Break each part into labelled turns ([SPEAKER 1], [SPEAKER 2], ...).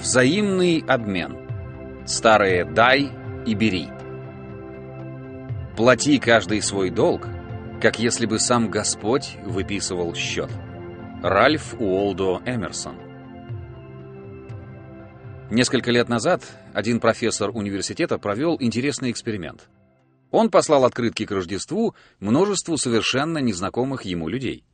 [SPEAKER 1] Взаимный обмен. Старое «дай» и «бери». Плати каждый свой долг, как если бы сам Господь выписывал счет. Ральф Уолдо Эмерсон Несколько лет назад один профессор университета провел интересный эксперимент. Он послал открытки к Рождеству множеству совершенно незнакомых ему людей.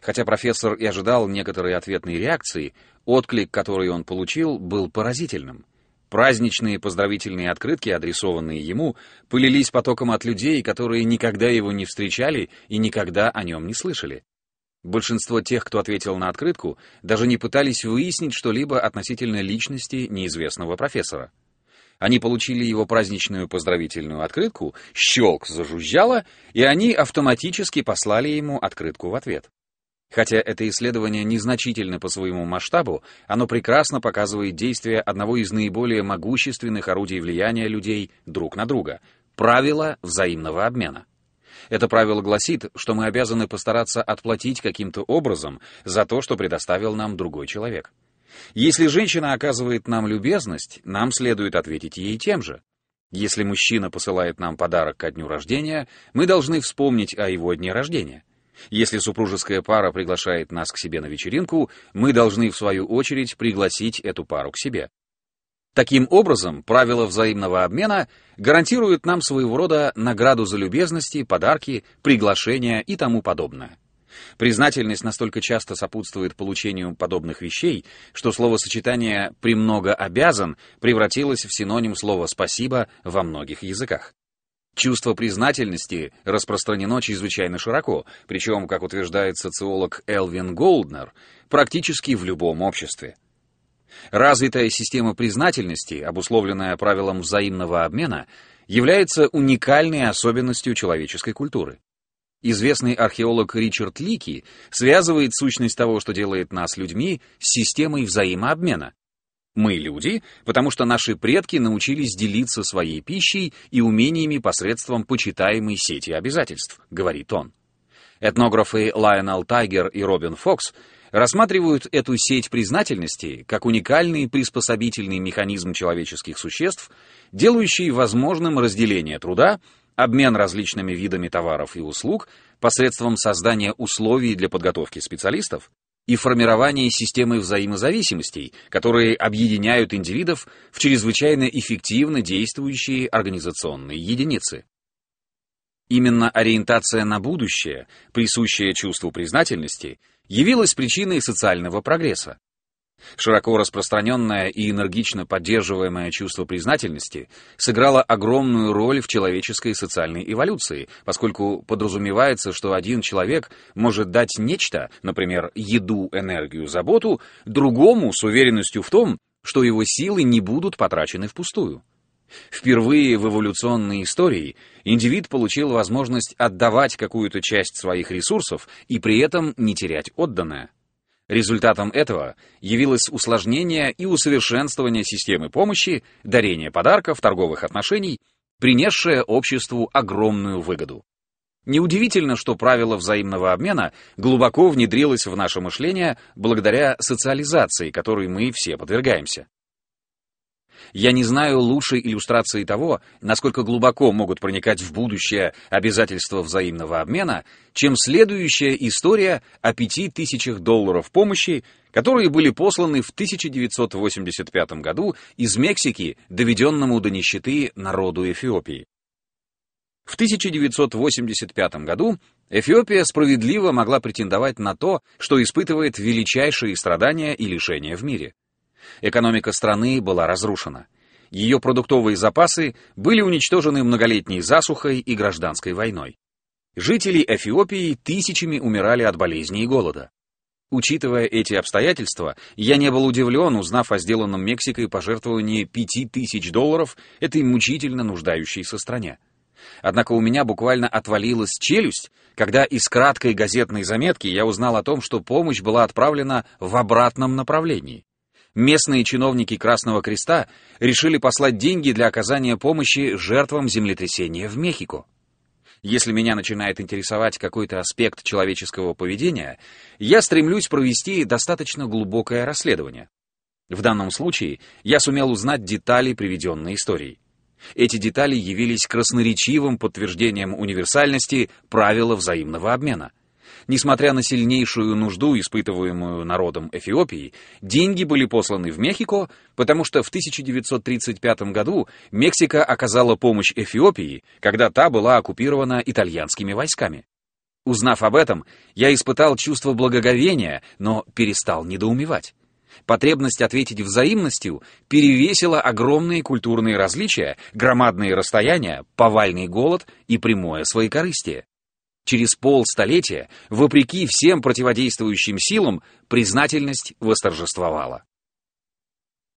[SPEAKER 1] Хотя профессор и ожидал некоторой ответной реакции, отклик, который он получил, был поразительным. Праздничные поздравительные открытки, адресованные ему, пылились потоком от людей, которые никогда его не встречали и никогда о нем не слышали. Большинство тех, кто ответил на открытку, даже не пытались выяснить что-либо относительно личности неизвестного профессора. Они получили его праздничную поздравительную открытку, щелк зажужжало, и они автоматически послали ему открытку в ответ. Хотя это исследование незначительно по своему масштабу, оно прекрасно показывает действие одного из наиболее могущественных орудий влияния людей друг на друга — правила взаимного обмена. Это правило гласит, что мы обязаны постараться отплатить каким-то образом за то, что предоставил нам другой человек. Если женщина оказывает нам любезность, нам следует ответить ей тем же. Если мужчина посылает нам подарок ко дню рождения, мы должны вспомнить о его дне рождения. Если супружеская пара приглашает нас к себе на вечеринку, мы должны, в свою очередь, пригласить эту пару к себе. Таким образом, правила взаимного обмена гарантируют нам своего рода награду за любезности, подарки, приглашения и тому подобное. Признательность настолько часто сопутствует получению подобных вещей, что словосочетание «премного обязан» превратилось в синоним слова «спасибо» во многих языках. Чувство признательности распространено чрезвычайно широко, причем, как утверждает социолог Элвин Голднер, практически в любом обществе. Развитая система признательности, обусловленная правилом взаимного обмена, является уникальной особенностью человеческой культуры. Известный археолог Ричард Лики связывает сущность того, что делает нас людьми, с системой взаимообмена, мы люди, потому что наши предки научились делиться своей пищей и умениями посредством почитаемой сети обязательств, говорит он. Этнографы Лайонел Тайгер и Робин Фокс рассматривают эту сеть признательности как уникальный приспособительный механизм человеческих существ, делающий возможным разделение труда, обмен различными видами товаров и услуг посредством создания условий для подготовки специалистов, и формирование системы взаимозависимостей, которые объединяют индивидов в чрезвычайно эффективно действующие организационные единицы. Именно ориентация на будущее, присущая чувству признательности, явилась причиной социального прогресса. Широко распространенное и энергично поддерживаемое чувство признательности сыграло огромную роль в человеческой социальной эволюции, поскольку подразумевается, что один человек может дать нечто, например, еду, энергию, заботу, другому с уверенностью в том, что его силы не будут потрачены впустую. Впервые в эволюционной истории индивид получил возможность отдавать какую-то часть своих ресурсов и при этом не терять отданное. Результатом этого явилось усложнение и усовершенствование системы помощи, дарение подарков, торговых отношений, принесшее обществу огромную выгоду. Неудивительно, что правило взаимного обмена глубоко внедрилось в наше мышление благодаря социализации, которой мы все подвергаемся. Я не знаю лучшей иллюстрации того, насколько глубоко могут проникать в будущее обязательства взаимного обмена, чем следующая история о пяти тысячах долларов помощи, которые были посланы в 1985 году из Мексики, доведенному до нищеты народу Эфиопии. В 1985 году Эфиопия справедливо могла претендовать на то, что испытывает величайшие страдания и лишения в мире. Экономика страны была разрушена. Ее продуктовые запасы были уничтожены многолетней засухой и гражданской войной. Жители Эфиопии тысячами умирали от болезней и голода. Учитывая эти обстоятельства, я не был удивлен, узнав о сделанном Мексикой пожертвовании 5000 долларов этой мучительно нуждающейся стране. Однако у меня буквально отвалилась челюсть, когда из краткой газетной заметки я узнал о том, что помощь была отправлена в обратном направлении местные чиновники Красного Креста решили послать деньги для оказания помощи жертвам землетрясения в Мехико. Если меня начинает интересовать какой-то аспект человеческого поведения, я стремлюсь провести достаточно глубокое расследование. В данном случае я сумел узнать детали приведенной истории. Эти детали явились красноречивым подтверждением универсальности правила взаимного обмена. Несмотря на сильнейшую нужду, испытываемую народом Эфиопии, деньги были посланы в Мехико, потому что в 1935 году Мексика оказала помощь Эфиопии, когда та была оккупирована итальянскими войсками. Узнав об этом, я испытал чувство благоговения, но перестал недоумевать. Потребность ответить взаимностью перевесила огромные культурные различия, громадные расстояния, повальный голод и прямое своекорыстие. Через полстолетия, вопреки всем противодействующим силам, признательность восторжествовала.